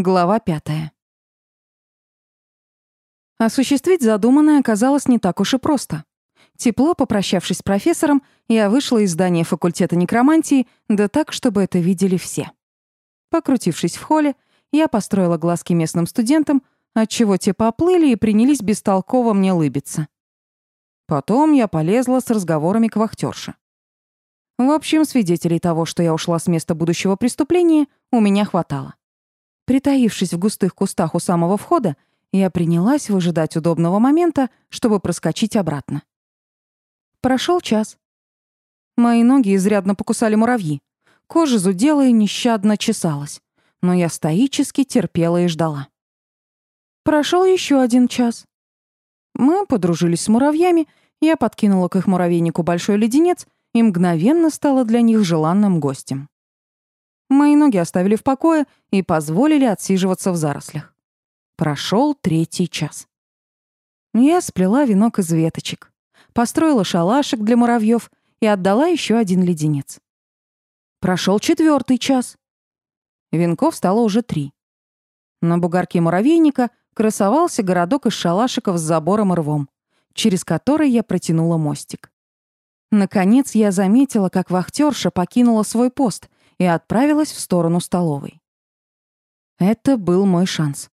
Глава пятая. Осуществить задуманное оказалось не так уж и просто. Тепло попрощавшись с профессором, я вышла из здания факультета некромантии, да так, чтобы это видели все. Покрутившись в холле, я построила глазки местным студентам, отчего те поплыли и принялись бестолково мне лыбиться. Потом я полезла с разговорами к вахтерше. В общем, свидетелей того, что я ушла с места будущего преступления, у меня хватало. Притаившись в густых кустах у самого входа, я принялась выжидать удобного момента, чтобы проскочить обратно. Прошел час. Мои ноги изрядно покусали муравьи. Кожа зудела и нещадно чесалась. Но я стоически терпела и ждала. Прошел еще один час. Мы подружились с муравьями, я подкинула к их муравейнику большой леденец и мгновенно стала для них желанным гостем. Мои ноги оставили в покое и позволили отсиживаться в зарослях. Прошел третий час. Я сплела венок из веточек, построила шалашик для муравьев и отдала еще один леденец. Прошел четвертый час. Венков стало уже три. На бугорке муравейника красовался городок из шалашиков с забором и рвом, через который я протянула мостик. Наконец я заметила, как вахтерша покинула свой пост и отправилась в сторону столовой. Это был мой шанс.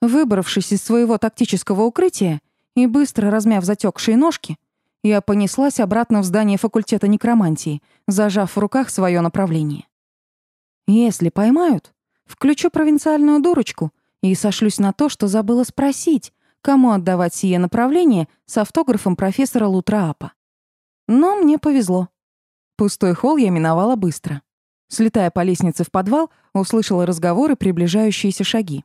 Выбравшись из своего тактического укрытия и быстро размяв затекшие ножки, я понеслась обратно в здание факультета некромантии, зажав в руках свое направление. Если поймают, включу провинциальную дурочку и сошлюсь на то, что забыла спросить, кому отдавать сие направление с автографом профессора Лутраапа. Но мне повезло. Пустой холл я миновала быстро. Слетая по лестнице в подвал, услышала разговоры, приближающиеся шаги.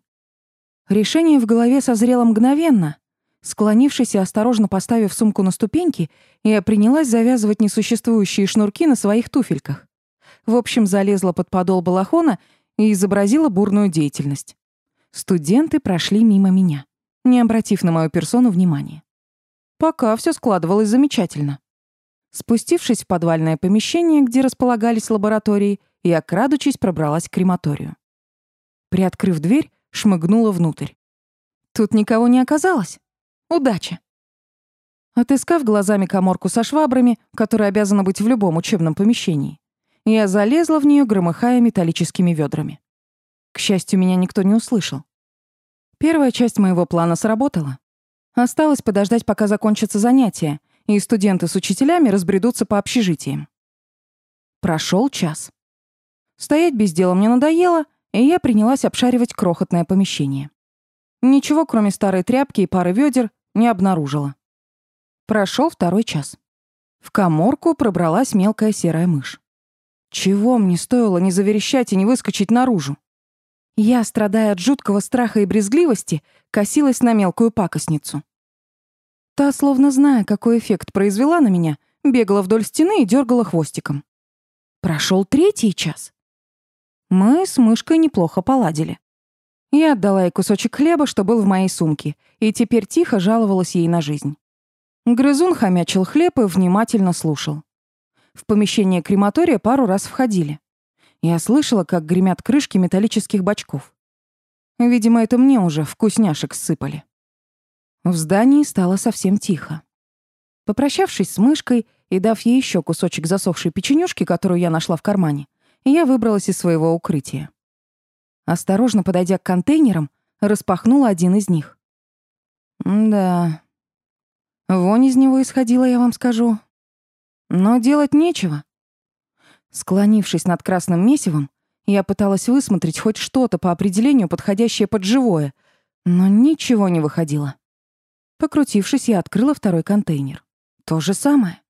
Решение в голове созрело мгновенно. Склонившись и осторожно поставив сумку на ступеньки, я принялась завязывать несуществующие шнурки на своих туфельках. В общем, залезла под подол балахона и изобразила бурную деятельность. Студенты прошли мимо меня, не обратив на мою персону внимания. Пока все складывалось замечательно. Спустившись в подвальное помещение, где располагались лаборатории, я, крадучись, пробралась к крематорию. Приоткрыв дверь, шмыгнула внутрь. Тут никого не оказалось. Удача. Отыскав глазами коморку со швабрами, которая обязана быть в любом учебном помещении, я залезла в нее, громыхая металлическими ведрами. К счастью, меня никто не услышал. Первая часть моего плана сработала. Осталось подождать, пока закончатся занятия, и студенты с учителями разбредутся по общежитиям. Прошел час. Стоять без дела мне надоело, и я принялась обшаривать крохотное помещение. Ничего, кроме старой тряпки и пары ведер, не обнаружила. Прошел второй час. В коморку пробралась мелкая серая мышь. Чего мне стоило не заверещать и не выскочить наружу? Я, страдая от жуткого страха и брезгливости, косилась на мелкую пакостницу. Та, словно зная, какой эффект произвела на меня, бегала вдоль стены и дергала хвостиком. Прошел третий час. Мы с мышкой неплохо поладили. Я отдала ей кусочек хлеба, что был в моей сумке, и теперь тихо жаловалась ей на жизнь. Грызун хомячил хлеб и внимательно слушал. В помещение крематория пару раз входили. Я слышала, как гремят крышки металлических бачков. Видимо, это мне уже вкусняшек сыпали. В здании стало совсем тихо. Попрощавшись с мышкой и дав ей еще кусочек засохшей печенюшки, которую я нашла в кармане, я выбралась из своего укрытия. Осторожно подойдя к контейнерам, распахнула один из них. да, вонь из него исходила, я вам скажу. Но делать нечего. Склонившись над красным месивом, я пыталась высмотреть хоть что-то по определению, подходящее под живое, но ничего не выходило. Покрутившись, я открыла второй контейнер. То же самое.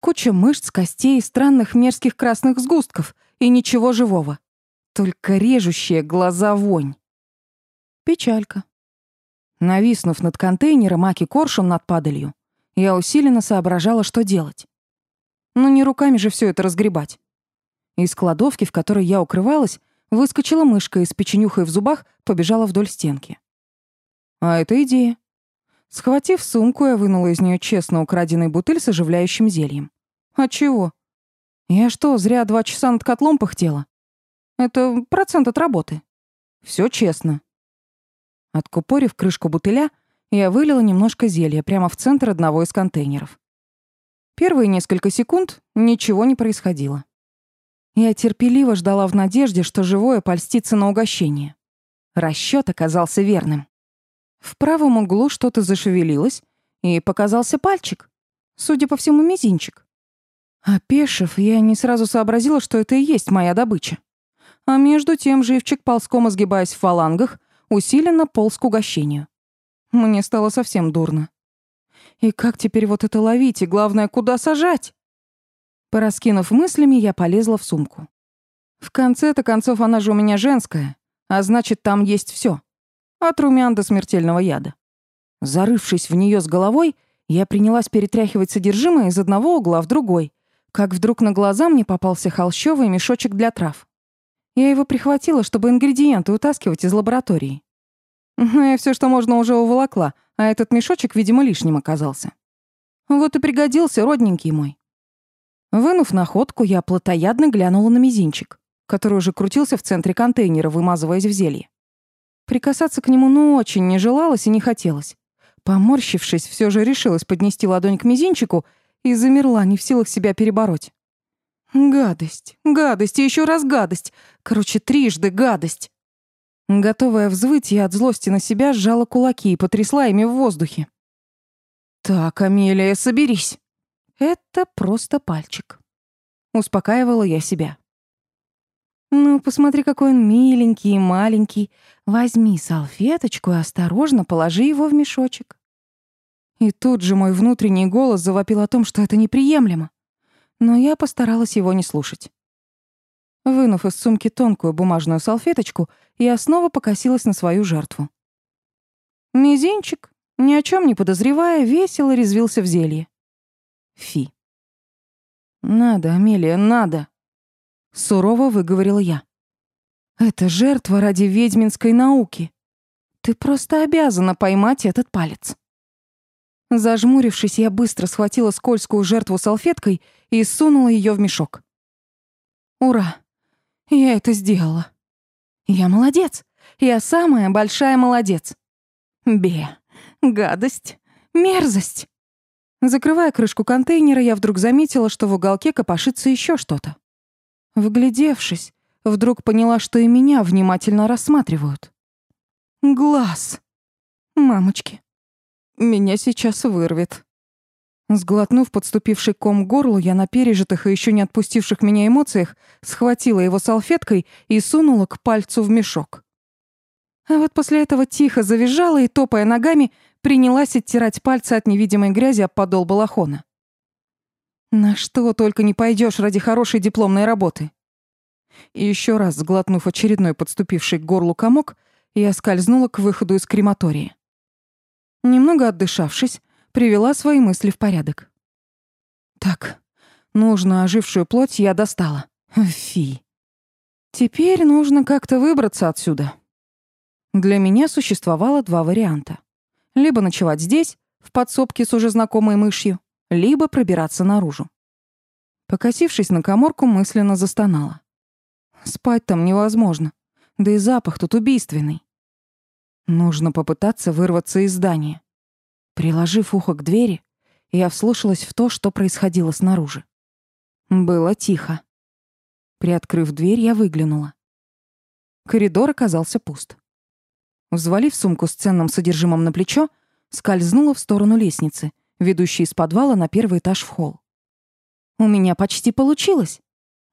Куча мышц, костей, странных мерзких красных сгустков и ничего живого. Только режущая глаза вонь. Печалька. Нависнув над контейнером Аки коршун над падалью, я усиленно соображала, что делать. Но не руками же все это разгребать. Из кладовки, в которой я укрывалась, выскочила мышка и с печенюхой в зубах побежала вдоль стенки. А это идея. Схватив сумку, я вынула из нее честно украденный бутыль с оживляющим зельем. А чего? Я что, зря два часа над котлом пыхтела? Это процент от работы. Все честно. Откупорив крышку бутыля, я вылила немножко зелья прямо в центр одного из контейнеров. Первые несколько секунд ничего не происходило. Я терпеливо ждала в надежде, что живое польстится на угощение. Расчёт оказался верным. В правом углу что-то зашевелилось, и показался пальчик. Судя по всему, мизинчик. Опешив, я не сразу сообразила, что это и есть моя добыча. А между тем живчик, ползком изгибаясь в фалангах, усиленно полз к угощению. Мне стало совсем дурно. И как теперь вот это ловить, и главное, куда сажать? Пораскинув мыслями, я полезла в сумку. В конце-то концов, она же у меня женская, а значит, там есть все, От румян до смертельного яда. Зарывшись в нее с головой, я принялась перетряхивать содержимое из одного угла в другой, как вдруг на глаза мне попался холщовый мешочек для трав. Я его прихватила, чтобы ингредиенты утаскивать из лаборатории. Но я все, что можно, уже уволокла, а этот мешочек, видимо, лишним оказался. Вот и пригодился родненький мой. Вынув находку, я плотоядно глянула на мизинчик, который уже крутился в центре контейнера, вымазываясь в зелье. Прикасаться к нему ну очень не желалось и не хотелось. Поморщившись, все же решилась поднести ладонь к мизинчику и замерла, не в силах себя перебороть. Гадость, гадость и еще раз гадость. Короче, трижды гадость. Готовая взвыть, я от злости на себя сжала кулаки и потрясла ими в воздухе. «Так, Амелия, соберись. Это просто пальчик». Успокаивала я себя. «Ну, посмотри, какой он миленький и маленький. Возьми салфеточку и осторожно положи его в мешочек». И тут же мой внутренний голос завопил о том, что это неприемлемо. Но я постаралась его не слушать. Вынув из сумки тонкую бумажную салфеточку, я снова покосилась на свою жертву. Мизинчик, ни о чем не подозревая, весело резвился в зелье. Фи. «Надо, Амелия, надо!» Сурово выговорила я. «Это жертва ради ведьминской науки. Ты просто обязана поймать этот палец». Зажмурившись, я быстро схватила скользкую жертву салфеткой и сунула ее в мешок. Ура! Я это сделала. Я молодец. Я самая большая молодец. Бе. Гадость. Мерзость. Закрывая крышку контейнера, я вдруг заметила, что в уголке копошится еще что-то. Вглядевшись, вдруг поняла, что и меня внимательно рассматривают. Глаз. Мамочки. Меня сейчас вырвет. Сглотнув подступивший ком к горлу, я на пережитых и еще не отпустивших меня эмоциях схватила его салфеткой и сунула к пальцу в мешок. А вот после этого тихо завизжала и, топая ногами, принялась оттирать пальцы от невидимой грязи об подол балахона. На что только не пойдешь ради хорошей дипломной работы. И еще раз, сглотнув очередной подступивший к горлу комок, я скользнула к выходу из крематория. Немного отдышавшись, привела свои мысли в порядок. Так, нужно ожившую плоть я достала. Фи. Теперь нужно как-то выбраться отсюда. Для меня существовало два варианта. Либо ночевать здесь, в подсобке с уже знакомой мышью, либо пробираться наружу. Покосившись на коморку, мысленно застонала. Спать там невозможно, да и запах тут убийственный. Нужно попытаться вырваться из здания. Приложив ухо к двери, я вслушалась в то, что происходило снаружи. Было тихо. Приоткрыв дверь, я выглянула. Коридор оказался пуст. Взвалив сумку с ценным содержимым на плечо, скользнула в сторону лестницы, ведущей из подвала на первый этаж в холл. У меня почти получилось.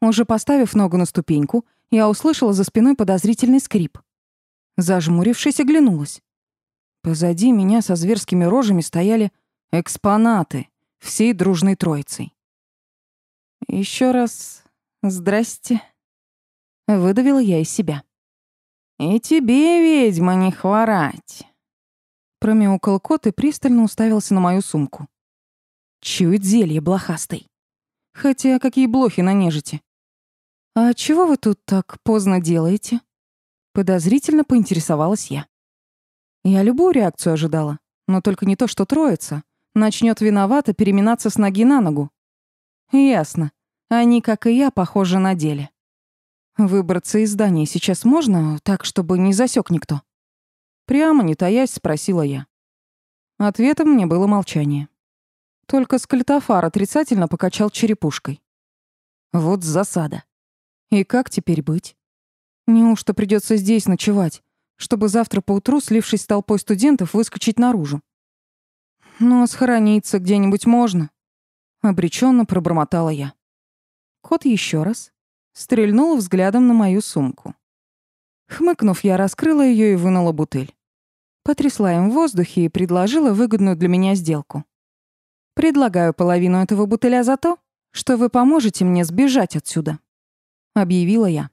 Уже поставив ногу на ступеньку, я услышала за спиной подозрительный скрип. Зажмурившись, оглянулась. Позади меня со зверскими рожами стояли экспонаты всей дружной троицей. Еще раз здрасте. Выдавила я из себя. «И тебе, ведьма, не хворать!» Промяукал кот и пристально уставился на мою сумку. Чует зелье блохастый. Хотя какие блохи на нежити. «А чего вы тут так поздно делаете?» Подозрительно поинтересовалась я. Я любую реакцию ожидала, но только не то, что троица начнет виновато переминаться с ноги на ногу. Ясно. Они, как и я, похожи на деле. Выбраться из здания сейчас можно, так, чтобы не засек никто? Прямо, не таясь, спросила я. Ответом мне было молчание. Только скальтофар отрицательно покачал черепушкой. Вот засада. И как теперь быть? Неужто придется здесь ночевать, чтобы завтра поутру, слившись с толпой студентов, выскочить наружу? Ну, а схорониться где-нибудь можно? Обреченно пробормотала я. Кот еще раз стрельнул взглядом на мою сумку. Хмыкнув, я раскрыла ее и вынула бутыль. Потрясла им в воздухе и предложила выгодную для меня сделку. «Предлагаю половину этого бутыля за то, что вы поможете мне сбежать отсюда», — объявила я.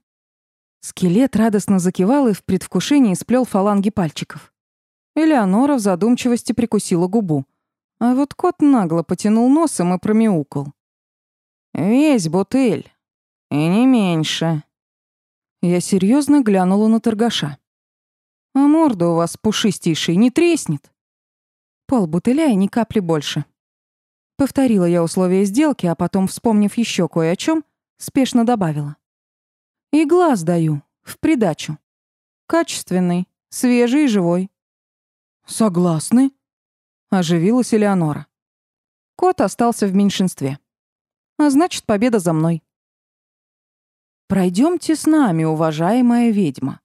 Скелет радостно закивал и в предвкушении сплел фаланги пальчиков. Элеонора в задумчивости прикусила губу, а вот кот нагло потянул носом и промяукал. «Весь бутыль. И не меньше». Я серьезно глянула на торгаша. «А морда у вас пушистейшая не треснет?» Пол бутыля и ни капли больше. Повторила я условия сделки, а потом, вспомнив еще кое о чем, спешно добавила. «И глаз даю, в придачу. Качественный, свежий и живой». «Согласны?» — оживилась Элеонора. Кот остался в меньшинстве. А значит, победа за мной. Пройдемте с нами, уважаемая ведьма.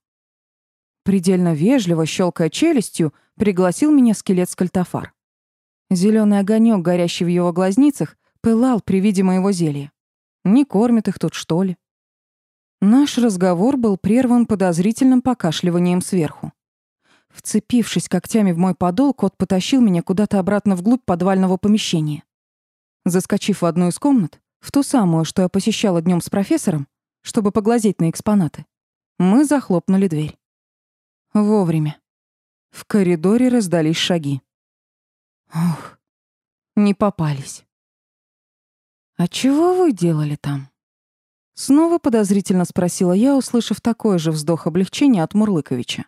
Предельно вежливо, щелкая челюстью, пригласил меня скелет скальтофар. Зеленый огонек, горящий в его глазницах, пылал при виде моего зелья. Не кормят их тут, что ли? Наш разговор был прерван подозрительным покашливанием сверху. Вцепившись когтями в мой подол, кот потащил меня куда-то обратно вглубь подвального помещения. Заскочив в одну из комнат, в ту самую, что я посещала днем с профессором, чтобы поглазеть на экспонаты, мы захлопнули дверь. Вовремя. В коридоре раздались шаги. Ух, не попались. «А чего вы делали там?» Снова подозрительно спросила я, услышав такой же вздох облегчения от Мурлыковича.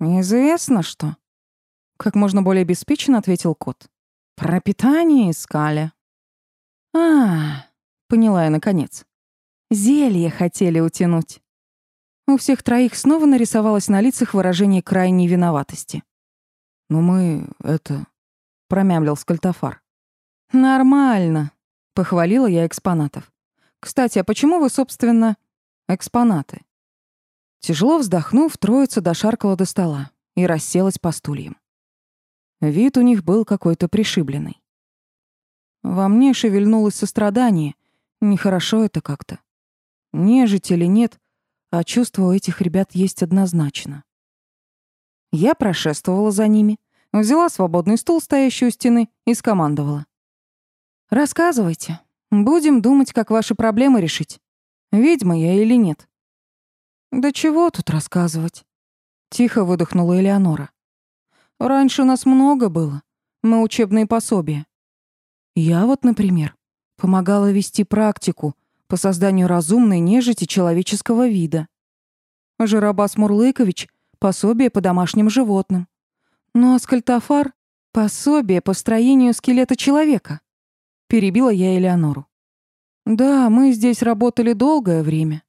«Известно что?» Как можно более обеспеченно ответил кот. Про питание искали. А, поняла я наконец. Зелье хотели утянуть. У всех троих снова нарисовалось на лицах выражение крайней виноватости. «Ну мы, это...» — промямлил скальтофар. «Нормально», — похвалила я экспонатов. «Кстати, а почему вы, собственно, экспонаты?» Тяжело вздохнув, троица дошаркала до стола и расселась по стульям. Вид у них был какой-то пришибленный. Во мне шевельнулось сострадание. Нехорошо это как-то. Нежить или нет, а чувство у этих ребят есть однозначно. Я прошествовала за ними, взяла свободный стул, стоящий у стены, и скомандовала. «Рассказывайте. Будем думать, как ваши проблемы решить. Ведьма я или нет?» «Да чего тут рассказывать?» Тихо выдохнула Элеонора. Раньше нас много было. Мы учебные пособия. Я вот, например, помогала вести практику по созданию разумной нежити человеческого вида. Жиробас Мурлыкович — пособие по домашним животным. Ну а скальтофар — пособие по строению скелета человека. Перебила я Элеонору. Да, мы здесь работали долгое время,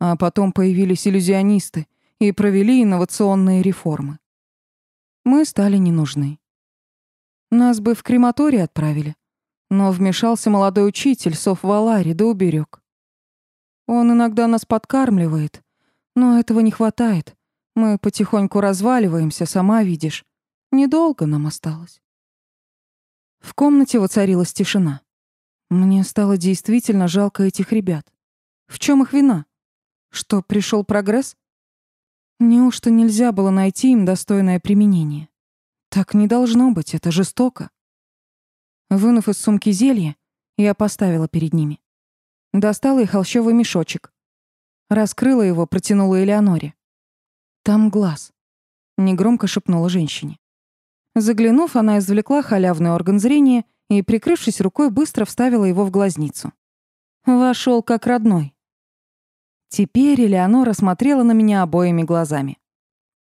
а потом появились иллюзионисты и провели инновационные реформы мы стали не нужны. Нас бы в крематорий отправили, но вмешался молодой учитель Соф Валари да уберег. Он иногда нас подкармливает, но этого не хватает. Мы потихоньку разваливаемся, сама видишь. Недолго нам осталось. В комнате воцарилась тишина. Мне стало действительно жалко этих ребят. В чем их вина? Что, пришел прогресс? Неужто нельзя было найти им достойное применение? Так не должно быть, это жестоко. Вынув из сумки зелье, я поставила перед ними. Достала и холщовый мешочек. Раскрыла его, протянула Элеоноре. «Там глаз», — негромко шепнула женщине. Заглянув, она извлекла халявный орган зрения и, прикрывшись рукой, быстро вставила его в глазницу. Вошел как родной. Теперь Элеонора смотрела на меня обоими глазами.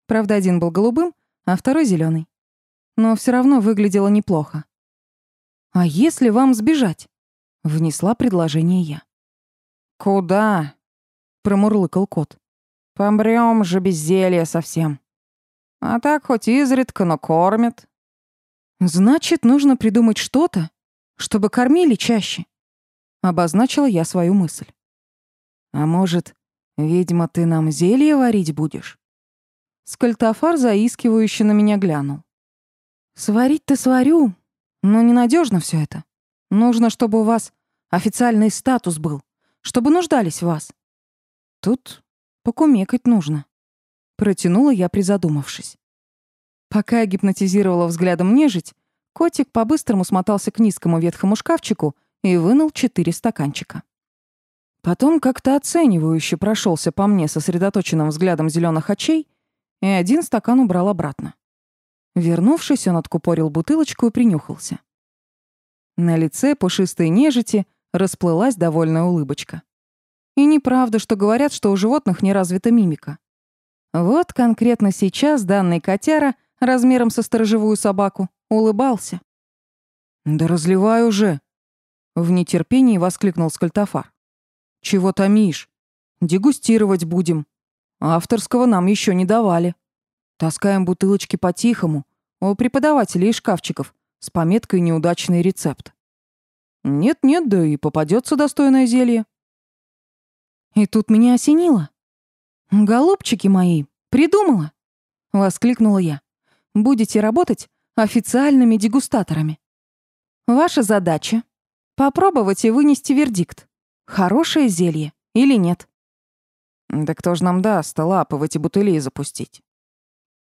Правда, один был голубым, а второй зеленый. Но все равно выглядело неплохо. «А если вам сбежать?» — внесла предложение я. «Куда?» промурлыкал кот. «Помрём же без зелья совсем. А так хоть изредка, но кормят». «Значит, нужно придумать что-то, чтобы кормили чаще», — обозначила я свою мысль. «А может, ведьма, ты нам зелье варить будешь?» Скальтофар заискивающе на меня глянул. «Сварить-то сварю, но ненадежно все это. Нужно, чтобы у вас официальный статус был, чтобы нуждались в вас. Тут покумекать нужно». Протянула я, призадумавшись. Пока я гипнотизировала взглядом нежить, котик по-быстрому смотался к низкому ветхому шкафчику и вынул четыре стаканчика. Потом как-то оценивающе прошелся по мне сосредоточенным взглядом зеленых очей и один стакан убрал обратно. Вернувшись, он откупорил бутылочку и принюхался. На лице пушистой нежити расплылась довольная улыбочка. И неправда, что говорят, что у животных не развита мимика. Вот конкретно сейчас данный котяра размером со сторожевую собаку улыбался. «Да разливай уже!» — в нетерпении воскликнул Скальтофар. «Чего томишь? Дегустировать будем. Авторского нам еще не давали. Таскаем бутылочки по-тихому, у преподавателей шкафчиков, с пометкой «Неудачный рецепт». Нет-нет, да и попадется достойное зелье. И тут меня осенило. «Голубчики мои, придумала!» — воскликнула я. «Будете работать официальными дегустаторами. Ваша задача — попробовать и вынести вердикт, хорошее зелье или нет. «Да кто ж нам даст лапы в эти бутыли запустить?»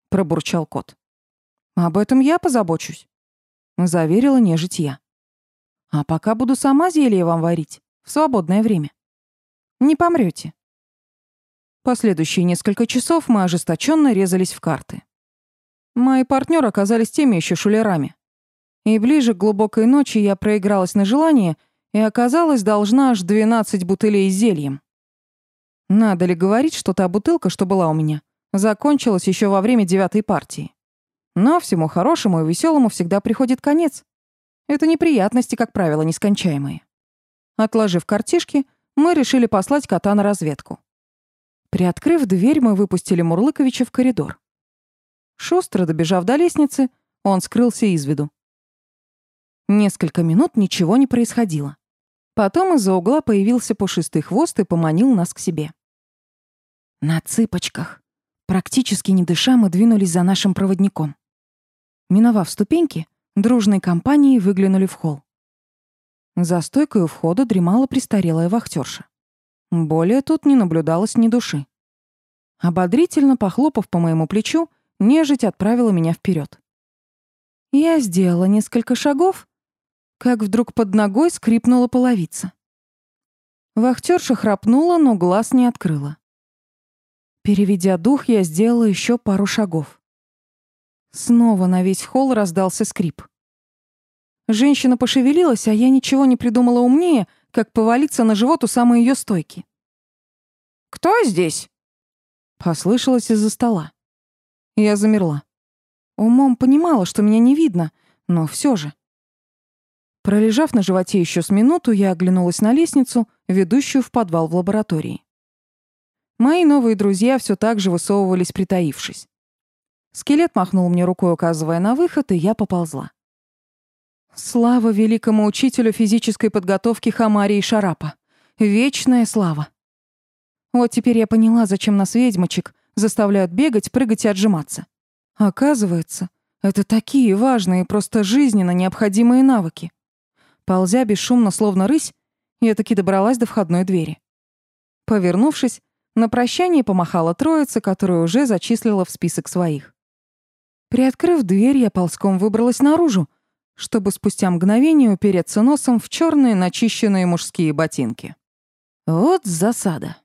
Пробурчал кот. «Об этом я позабочусь», — заверила нежить я. «А пока буду сама зелье вам варить в свободное время. Не помрете. Последующие несколько часов мы ожесточенно резались в карты. Мои партнеры оказались теми еще шулерами. И ближе к глубокой ночи я проигралась на желание и оказалась должна аж 12 бутылей с зельем. Надо ли говорить, что та бутылка, что была у меня, закончилась еще во время девятой партии. Но всему хорошему и веселому всегда приходит конец. Это неприятности, как правило, нескончаемые. Отложив картишки, мы решили послать кота на разведку. Приоткрыв дверь, мы выпустили Мурлыковича в коридор. Шустро добежав до лестницы, он скрылся из виду. Несколько минут ничего не происходило. Потом из-за угла появился пушистый хвост и поманил нас к себе. На цыпочках, практически не дыша, мы двинулись за нашим проводником. Миновав ступеньки, дружной компанией выглянули в холл. За стойкой у входа дремала престарелая вахтерша. Более тут не наблюдалось ни души. Ободрительно похлопав по моему плечу, нежить отправила меня вперед. Я сделала несколько шагов, как вдруг под ногой скрипнула половица. Вахтерша храпнула, но глаз не открыла. Переведя дух, я сделала еще пару шагов. Снова на весь холл раздался скрип. Женщина пошевелилась, а я ничего не придумала умнее, как повалиться на живот у самой ее стойки. «Кто здесь?» Послышалось из-за стола. Я замерла. Умом понимала, что меня не видно, но все же. Пролежав на животе еще с минуту, я оглянулась на лестницу, ведущую в подвал в лаборатории. Мои новые друзья все так же высовывались, притаившись. Скелет махнул мне рукой, указывая на выход, и я поползла. Слава великому учителю физической подготовки Хамарии Шарапа. Вечная слава. Вот теперь я поняла, зачем нас ведьмочек заставляют бегать, прыгать и отжиматься. Оказывается, это такие важные, просто жизненно необходимые навыки. Ползя бесшумно, словно рысь, я таки добралась до входной двери. Повернувшись, на прощание помахала троица, которую уже зачислила в список своих. Приоткрыв дверь, я ползком выбралась наружу, чтобы спустя мгновение упереться носом в черные начищенные мужские ботинки. Вот засада.